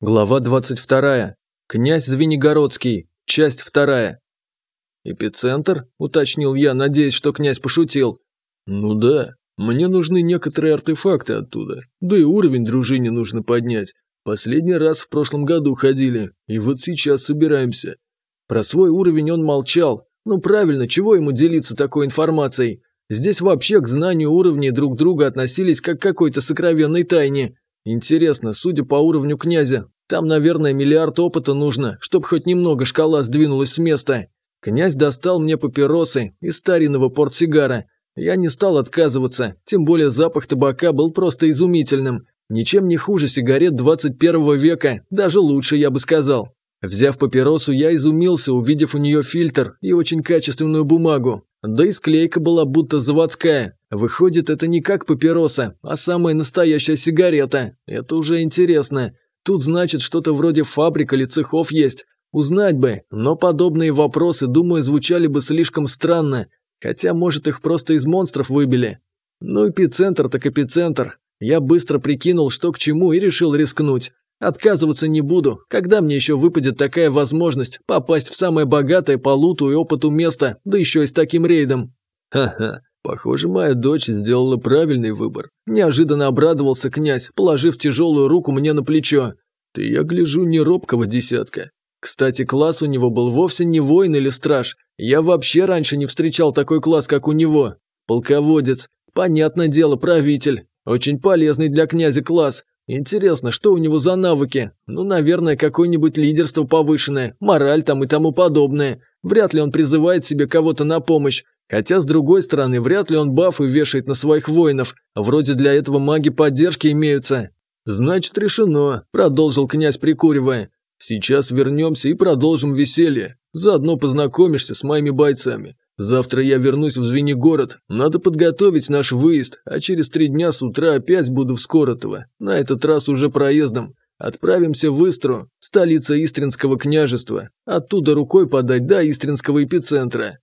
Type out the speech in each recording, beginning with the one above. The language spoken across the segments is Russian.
Глава 22. Князь Звенигородский. Часть 2. «Эпицентр?» – уточнил я, надеясь, что князь пошутил. «Ну да, мне нужны некоторые артефакты оттуда, да и уровень дружине нужно поднять. Последний раз в прошлом году ходили, и вот сейчас собираемся». Про свой уровень он молчал. Ну правильно, чего ему делиться такой информацией? Здесь вообще к знанию уровней друг друга относились как к какой-то сокровенной тайне. Интересно, судя по уровню князя, там, наверное, миллиард опыта нужно, чтобы хоть немного шкала сдвинулась с места. Князь достал мне папиросы из старинного портсигара. Я не стал отказываться, тем более запах табака был просто изумительным. Ничем не хуже сигарет 21 века, даже лучше, я бы сказал. Взяв папиросу, я изумился, увидев у нее фильтр и очень качественную бумагу. Да и склейка была будто заводская. Выходит, это не как папироса, а самая настоящая сигарета. Это уже интересно. Тут значит что-то вроде фабрик или цехов есть. Узнать бы, но подобные вопросы, думаю, звучали бы слишком странно. Хотя, может, их просто из монстров выбили. Ну, эпицентр так эпицентр. Я быстро прикинул, что к чему, и решил рискнуть. Отказываться не буду, когда мне еще выпадет такая возможность попасть в самое богатое по луту и опыту место, да еще и с таким рейдом. Ха-ха, похоже, моя дочь сделала правильный выбор. Неожиданно обрадовался князь, положив тяжелую руку мне на плечо. Ты, я гляжу, не робкого десятка. Кстати, класс у него был вовсе не воин или страж. Я вообще раньше не встречал такой класс, как у него. Полководец. Понятное дело, правитель. Очень полезный для князя класс. Интересно, что у него за навыки? Ну, наверное, какое-нибудь лидерство повышенное, мораль там и тому подобное. Вряд ли он призывает себе кого-то на помощь. Хотя, с другой стороны, вряд ли он бафы вешает на своих воинов. Вроде для этого маги поддержки имеются. «Значит, решено», – продолжил князь, прикуривая. «Сейчас вернемся и продолжим веселье. Заодно познакомишься с моими бойцами. Завтра я вернусь в Звенигород. Надо подготовить наш выезд, а через три дня с утра опять буду в Скоротово. На этот раз уже проездом. Отправимся в Истру, столица Истринского княжества. Оттуда рукой подать до Истринского эпицентра.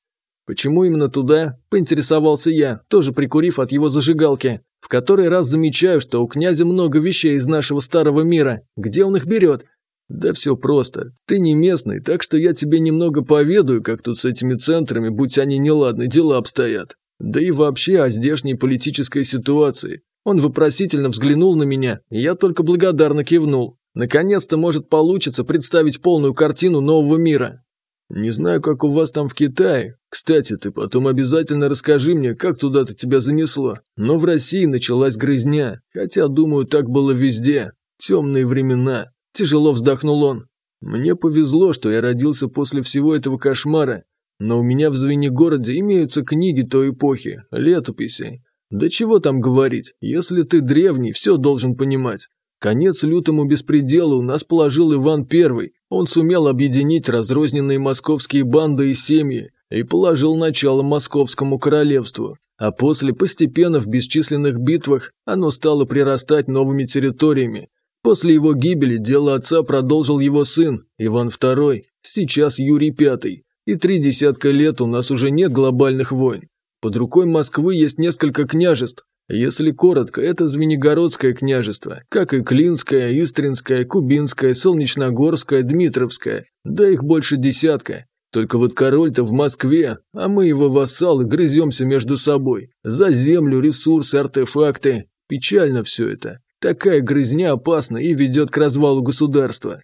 Почему именно туда? Поинтересовался я, тоже прикурив от его зажигалки. В который раз замечаю, что у князя много вещей из нашего старого мира. Где он их берет? «Да все просто. Ты не местный, так что я тебе немного поведаю, как тут с этими центрами, будь они неладны, дела обстоят. Да и вообще о здешней политической ситуации». Он вопросительно взглянул на меня, и я только благодарно кивнул. Наконец-то может получиться представить полную картину нового мира. «Не знаю, как у вас там в Китае. Кстати, ты потом обязательно расскажи мне, как туда-то тебя занесло. Но в России началась грызня, хотя, думаю, так было везде. Темные времена». Тяжело вздохнул он. Мне повезло, что я родился после всего этого кошмара, но у меня в Звенигороде имеются книги той эпохи, летописи. Да чего там говорить, если ты древний, все должен понимать. Конец лютому беспределу у нас положил Иван I. Он сумел объединить разрозненные московские банды и семьи и положил начало московскому королевству. А после, постепенно в бесчисленных битвах, оно стало прирастать новыми территориями, После его гибели дело отца продолжил его сын, Иван II, сейчас Юрий V, и три десятка лет у нас уже нет глобальных войн. Под рукой Москвы есть несколько княжеств. Если коротко, это Звенигородское княжество, как и Клинское, Истринское, Кубинское, Солнечногорское, Дмитровское, да их больше десятка. Только вот король-то в Москве, а мы его вассалы грыземся между собой. За землю, ресурсы, артефакты. Печально все это. Такая грызня опасна и ведет к развалу государства.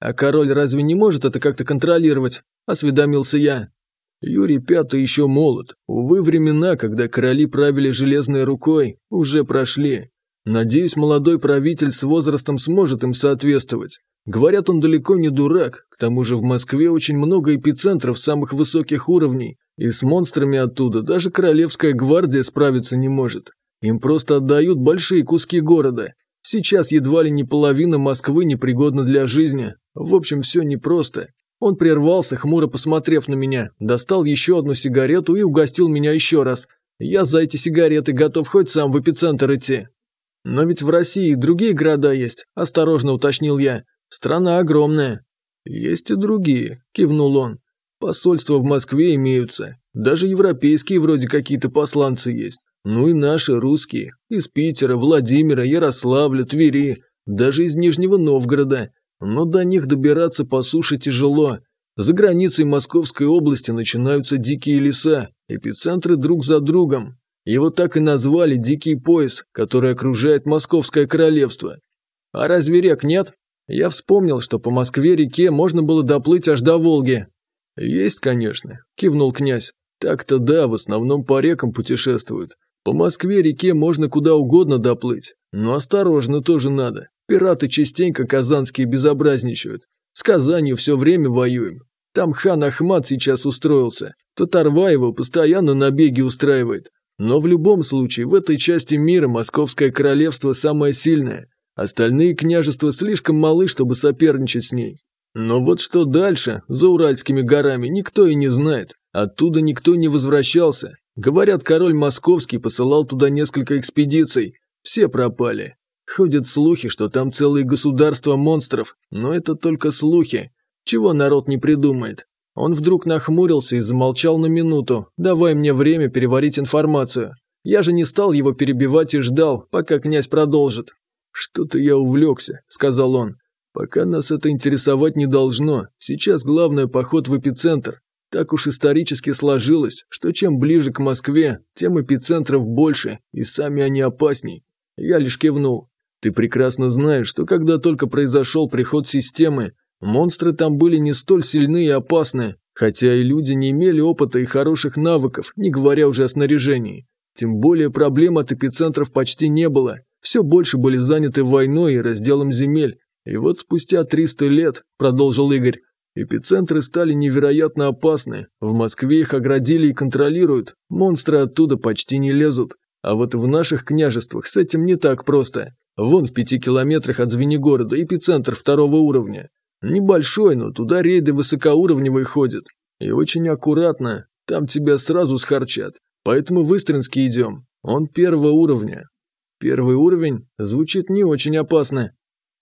А король разве не может это как-то контролировать? Осведомился я. Юрий Пятый еще молод. Увы, времена, когда короли правили железной рукой, уже прошли. Надеюсь, молодой правитель с возрастом сможет им соответствовать. Говорят, он далеко не дурак, к тому же в Москве очень много эпицентров самых высоких уровней, и с монстрами оттуда даже королевская гвардия справиться не может. Им просто отдают большие куски города, Сейчас едва ли не половина Москвы непригодна для жизни. В общем, все непросто. Он прервался, хмуро посмотрев на меня, достал еще одну сигарету и угостил меня еще раз. Я за эти сигареты готов хоть сам в эпицентр идти. Но ведь в России другие города есть, осторожно уточнил я. Страна огромная. Есть и другие, кивнул он. Посольства в Москве имеются. Даже европейские вроде какие-то посланцы есть. Ну и наши русские, из Питера, Владимира, Ярославля, Твери, даже из Нижнего Новгорода. но до них добираться по суше тяжело. За границей Московской области начинаются дикие леса, эпицентры друг за другом. Его так и назвали «Дикий пояс», который окружает Московское королевство. А разве рек нет? Я вспомнил, что по Москве-реке можно было доплыть аж до Волги. «Есть, конечно», – кивнул князь. «Так-то да, в основном по рекам путешествуют. По Москве-реке можно куда угодно доплыть, но осторожно тоже надо. Пираты частенько казанские безобразничают. С Казанью все время воюем. Там хан Ахмат сейчас устроился. Татарва его постоянно набеги устраивает. Но в любом случае, в этой части мира Московское королевство самое сильное. Остальные княжества слишком малы, чтобы соперничать с ней. Но вот что дальше, за Уральскими горами, никто и не знает. Оттуда никто не возвращался. Говорят, король московский посылал туда несколько экспедиций. Все пропали. Ходят слухи, что там целые государства монстров, но это только слухи. Чего народ не придумает? Он вдруг нахмурился и замолчал на минуту, давая мне время переварить информацию. Я же не стал его перебивать и ждал, пока князь продолжит. «Что-то я увлекся», – сказал он. «Пока нас это интересовать не должно. Сейчас главное поход в эпицентр. Так уж исторически сложилось, что чем ближе к Москве, тем эпицентров больше, и сами они опасней». Я лишь кивнул. Ты прекрасно знаешь, что когда только произошел приход системы, монстры там были не столь сильны и опасны, хотя и люди не имели опыта и хороших навыков, не говоря уже о снаряжении. Тем более проблем от эпицентров почти не было, все больше были заняты войной и разделом земель. И вот спустя 300 лет, продолжил Игорь, эпицентры стали невероятно опасны, в Москве их оградили и контролируют, монстры оттуда почти не лезут. А вот в наших княжествах с этим не так просто. Вон в пяти километрах от Звенигорода эпицентр второго уровня. Небольшой, но туда рейды высокоуровневые ходят. И очень аккуратно, там тебя сразу схарчат. Поэтому в Истринский идем. Он первого уровня. Первый уровень звучит не очень опасно.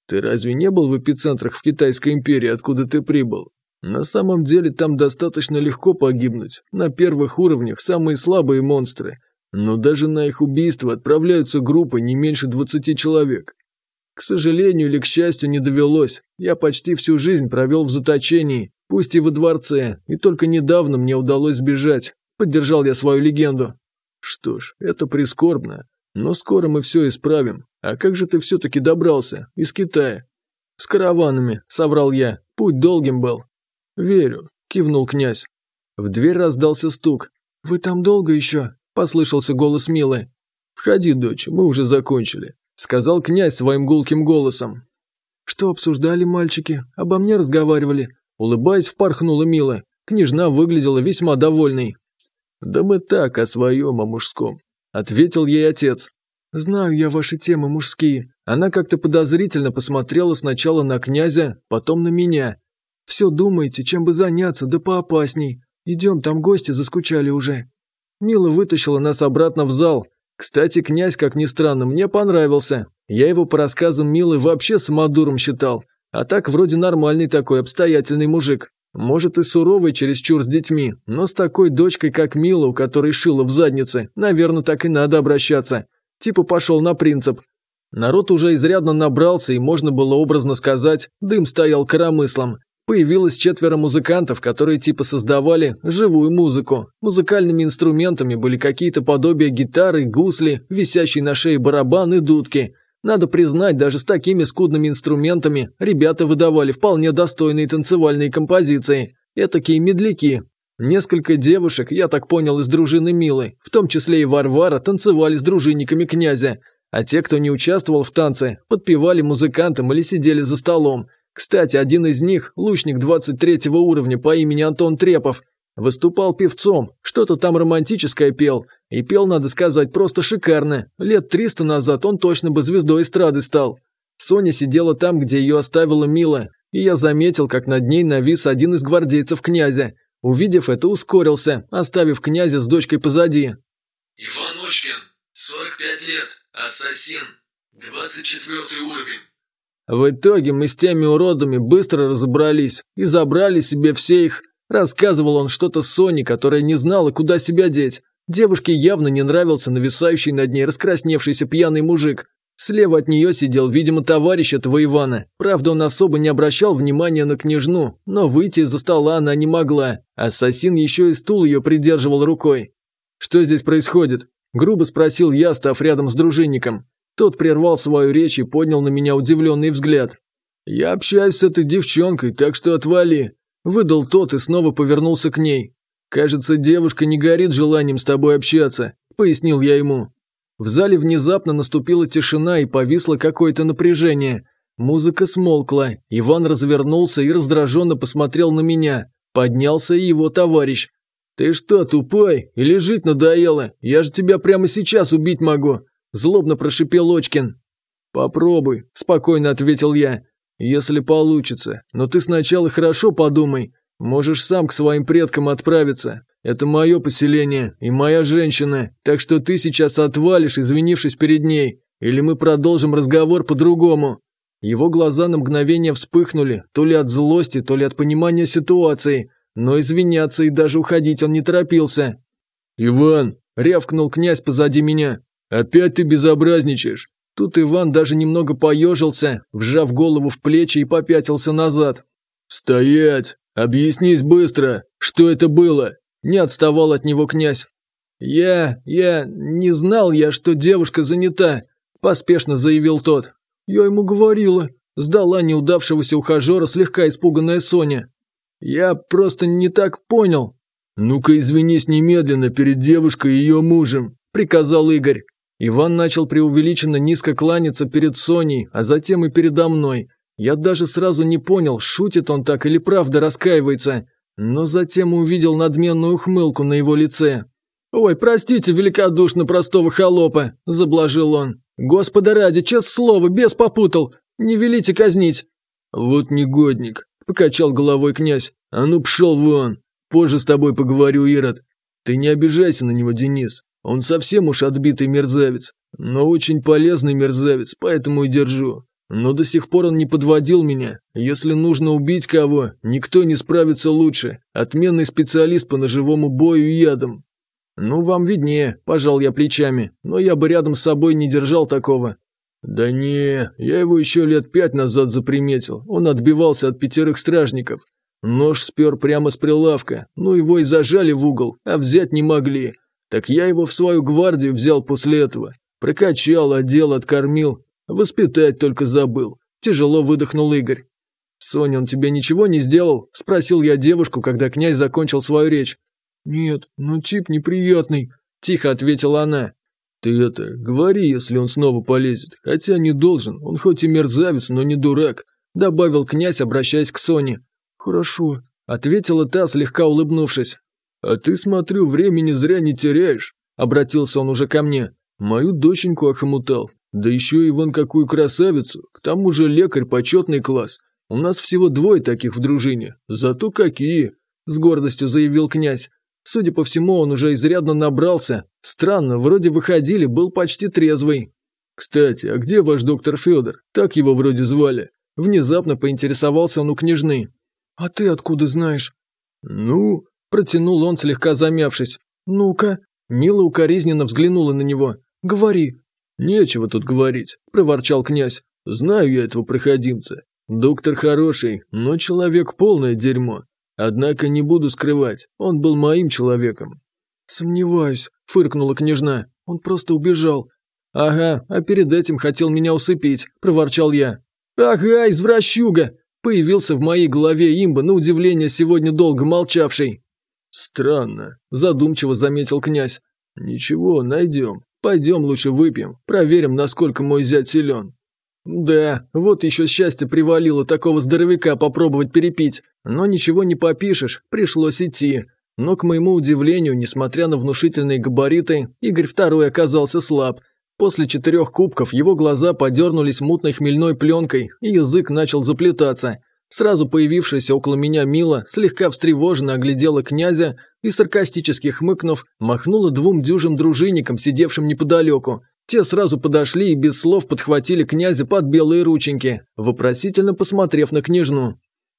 Ты разве не был в эпицентрах в Китайской империи, откуда ты прибыл? На самом деле там достаточно легко погибнуть. На первых уровнях самые слабые монстры – но даже на их убийство отправляются группы не меньше 20 человек. К сожалению или к счастью не довелось. Я почти всю жизнь провел в заточении, пусть и во дворце, и только недавно мне удалось сбежать. Поддержал я свою легенду. Что ж, это прискорбно. Но скоро мы все исправим. А как же ты все-таки добрался? Из Китая? С караванами, соврал я. Путь долгим был. Верю, кивнул князь. В дверь раздался стук. «Вы там долго еще?» – послышался голос Милы. «Входи, дочь, мы уже закончили», – сказал князь своим гулким голосом. «Что обсуждали мальчики? Обо мне разговаривали?» Улыбаясь, впорхнула Мила. Княжна выглядела весьма довольной. «Да мы так, о своем, о мужском», – ответил ей отец. «Знаю я ваши темы мужские». Она как-то подозрительно посмотрела сначала на князя, потом на меня. «Все думаете, чем бы заняться, да поопасней. Идем, там гости заскучали уже». Мила вытащила нас обратно в зал. Кстати, князь, как ни странно, мне понравился. Я его по рассказам Милы вообще самодуром считал. А так вроде нормальный такой обстоятельный мужик. Может и суровый чересчур с детьми, но с такой дочкой, как Мила, у которой шило в заднице, наверное, так и надо обращаться. Типа пошел на принцип. Народ уже изрядно набрался, и можно было образно сказать, дым стоял коромыслом. Появилось четверо музыкантов, которые типа создавали живую музыку. Музыкальными инструментами были какие-то подобия гитары, гусли, висящие на шее барабан и дудки. Надо признать, даже с такими скудными инструментами ребята выдавали вполне достойные танцевальные композиции. Этакие медляки. Несколько девушек, я так понял, из дружины Милы, в том числе и Варвара, танцевали с дружинниками князя. А те, кто не участвовал в танце, подпевали музыкантам или сидели за столом. Кстати, один из них, лучник 23 уровня по имени Антон Трепов, выступал певцом, что-то там романтическое пел. И пел, надо сказать, просто шикарно. Лет 300 назад он точно бы звездой эстрады стал. Соня сидела там, где ее оставила Мила, и я заметил, как над ней навис один из гвардейцев князя. Увидев это, ускорился, оставив князя с дочкой позади. «Иван Очкин, 45 лет, ассасин, 24 уровень». В итоге мы с теми уродами быстро разобрались и забрали себе все их. Рассказывал он что-то Соне, которая не знала, куда себя деть. Девушке явно не нравился нависающий над ней раскрасневшийся пьяный мужик. Слева от нее сидел, видимо, товарищ этого Ивана. Правда, он особо не обращал внимания на княжну, но выйти из-за стола она не могла. Ассасин еще и стул ее придерживал рукой. «Что здесь происходит?» – грубо спросил я, став рядом с дружинником. Тот прервал свою речь и поднял на меня удивленный взгляд. «Я общаюсь с этой девчонкой, так что отвали», – выдал тот и снова повернулся к ней. «Кажется, девушка не горит желанием с тобой общаться», – пояснил я ему. В зале внезапно наступила тишина и повисло какое-то напряжение. Музыка смолкла, Иван развернулся и раздраженно посмотрел на меня. Поднялся и его товарищ. «Ты что, тупой? Или жить надоело? Я же тебя прямо сейчас убить могу!» Злобно прошипел Очкин. «Попробуй», – спокойно ответил я. «Если получится. Но ты сначала хорошо подумай. Можешь сам к своим предкам отправиться. Это мое поселение и моя женщина, так что ты сейчас отвалишь, извинившись перед ней, или мы продолжим разговор по-другому». Его глаза на мгновение вспыхнули, то ли от злости, то ли от понимания ситуации, но извиняться и даже уходить он не торопился. «Иван!» – рявкнул князь позади меня. «Опять ты безобразничаешь!» Тут Иван даже немного поежился, вжав голову в плечи и попятился назад. «Стоять! Объяснись быстро, что это было!» Не отставал от него князь. «Я... я... не знал я, что девушка занята», – поспешно заявил тот. «Я ему говорила», – сдала неудавшегося ухажера слегка испуганная Соня. «Я просто не так понял». «Ну-ка извинись немедленно перед девушкой и ее мужем», – приказал Игорь. Иван начал преувеличенно низко кланяться перед Соней, а затем и передо мной. Я даже сразу не понял, шутит он так или правда раскаивается но затем увидел надменную ухмылку на его лице. «Ой, простите великодушно простого холопа», – заблажил он. «Господа ради, честное слово, без попутал. Не велите казнить». «Вот негодник», – покачал головой князь. «А ну пшел вон. Позже с тобой поговорю, Ирод. Ты не обижайся на него, Денис. Он совсем уж отбитый мерзавец, но очень полезный мерзавец, поэтому и держу. Но до сих пор он не подводил меня. Если нужно убить кого, никто не справится лучше. Отменный специалист по ножевому бою и ядам. Ну, вам виднее, пожал я плечами, но я бы рядом с собой не держал такого. Да не, я его еще лет пять назад заприметил. Он отбивался от пятерых стражников. Нож спер прямо с прилавка, ну его и зажали в угол, а взять не могли. Так я его в свою гвардию взял после этого. Прокачал, одел, откормил, Воспитать только забыл. Тяжело выдохнул Игорь. «Соня, он тебе ничего не сделал?» – спросил я девушку, когда князь закончил свою речь. «Нет, ну тип неприятный», – тихо ответила она. «Ты это, говори, если он снова полезет. Хотя не должен, он хоть и мерзавец, но не дурак», – добавил князь, обращаясь к Соне. «Хорошо», – ответила та, слегка улыбнувшись. «А ты, смотрю, времени зря не теряешь», – обратился он уже ко мне. «Мою доченьку охомутал. Да еще и вон какую красавицу, к тому же лекарь почетный класс. У нас всего двое таких в дружине, зато какие!» С гордостью заявил князь. Судя по всему, он уже изрядно набрался. Странно, вроде выходили, был почти трезвый. «Кстати, а где ваш доктор Федор? Так его вроде звали». Внезапно поинтересовался он у княжны. «А ты откуда знаешь?» «Ну...» – протянул он, слегка замявшись. «Ну-ка». Мила укоризненно взглянула на него. «Говори, «Нечего тут говорить», – проворчал князь. «Знаю я этого проходимца. Доктор хороший, но человек полное дерьмо. Однако не буду скрывать, он был моим человеком». «Сомневаюсь», – фыркнула княжна. «Он просто убежал». «Ага, а перед этим хотел меня усыпить», – проворчал я. «Ага, извращуга!» – появился в моей голове имба, на удивление сегодня долго молчавший. «Странно», – задумчиво заметил князь. «Ничего, найдем. Пойдем лучше выпьем, проверим, насколько мой зять силен. Да, вот еще счастье привалило такого здоровяка попробовать перепить. Но ничего не попишешь, пришлось идти. Но, к моему удивлению, несмотря на внушительные габариты, Игорь Второй оказался слаб. После четырех кубков его глаза подернулись мутной хмельной пленкой, и язык начал заплетаться – Сразу появившаяся около меня Мила слегка встревоженно оглядела князя и, саркастически хмыкнув, махнула двум дюжим дружинникам, сидевшим неподалеку. Те сразу подошли и без слов подхватили князя под белые рученьки, вопросительно посмотрев на княжну.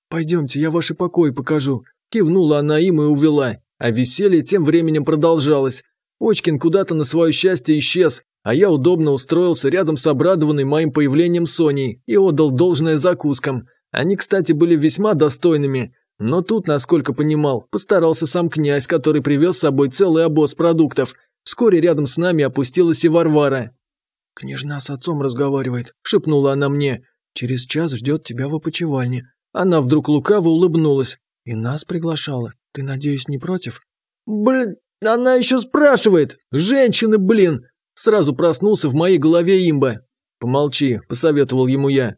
«Пойдемте, я ваши покои покажу», – кивнула она им и увела. А веселье тем временем продолжалось. Очкин куда-то на свое счастье исчез, а я удобно устроился рядом с обрадованной моим появлением Соней и отдал должное закускам. Они, кстати, были весьма достойными. Но тут, насколько понимал, постарался сам князь, который привез с собой целый обоз продуктов. Вскоре рядом с нами опустилась и Варвара. «Княжна с отцом разговаривает», – шепнула она мне. «Через час ждет тебя в опочивальне». Она вдруг лукаво улыбнулась. «И нас приглашала. Ты, надеюсь, не против?» «Блин, она еще спрашивает! Женщины, блин!» Сразу проснулся в моей голове имба. «Помолчи», – посоветовал ему я.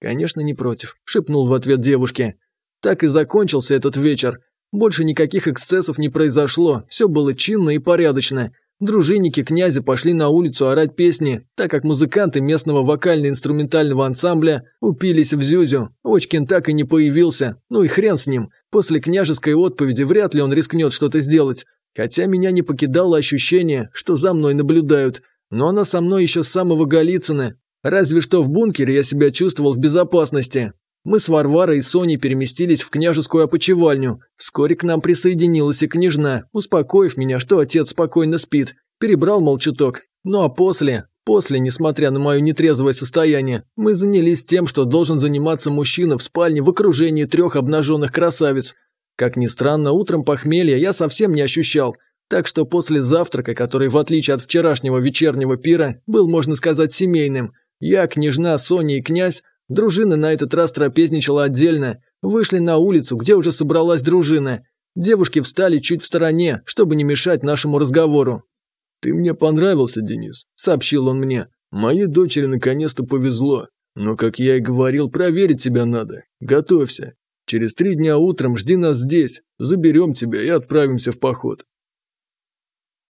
«Конечно, не против», – шепнул в ответ девушке. Так и закончился этот вечер. Больше никаких эксцессов не произошло, все было чинно и порядочно. Дружинники князя пошли на улицу орать песни, так как музыканты местного вокально-инструментального ансамбля упились в Зюзю. Очкин так и не появился, ну и хрен с ним. После княжеской отповеди вряд ли он рискнет что-то сделать. Хотя меня не покидало ощущение, что за мной наблюдают. Но она со мной еще с самого Голицына. Разве что в бункере я себя чувствовал в безопасности. Мы с Варварой и Соней переместились в княжескую опочивальню. Вскоре к нам присоединилась и княжна, успокоив меня, что отец спокойно спит. Перебрал молчуток. Ну а после, после, несмотря на мое нетрезвое состояние, мы занялись тем, что должен заниматься мужчина в спальне в окружении трех обнаженных красавиц. Как ни странно, утром похмелья я совсем не ощущал. Так что после завтрака, который, в отличие от вчерашнего вечернего пира, был, можно сказать, семейным, я, княжна, Соня и князь Дружина на этот раз трапезничала отдельно. Вышли на улицу, где уже собралась дружина. Девушки встали чуть в стороне, чтобы не мешать нашему разговору. «Ты мне понравился, Денис», – сообщил он мне. «Моей дочери наконец-то повезло. Но, как я и говорил, проверить тебя надо. Готовься. Через три дня утром жди нас здесь. Заберем тебя и отправимся в поход».